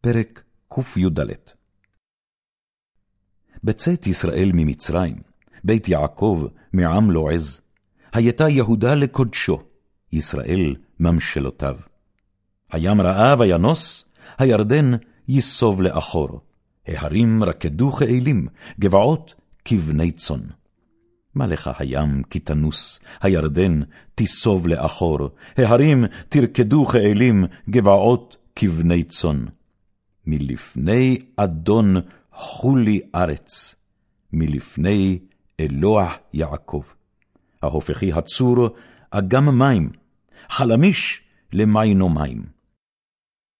פרק קי"ד בצאת ישראל ממצרים, בית יעקב מעם לועז, הייתה יהודה לקודשו, ישראל ממשלותיו. הים ראה וינוס, הירדן ייסוב לאחור, ההרים רקדו כאלים, גבעות כבני צאן. מה לך הים כי תנוס, הירדן תיסוב לאחור, ההרים תרקדו כאלים, גבעות כבני צאן. מלפני אדון חולי ארץ, מלפני אלוה יעקב. ההופכי הצור אגם מים, חלמיש למיינו מים.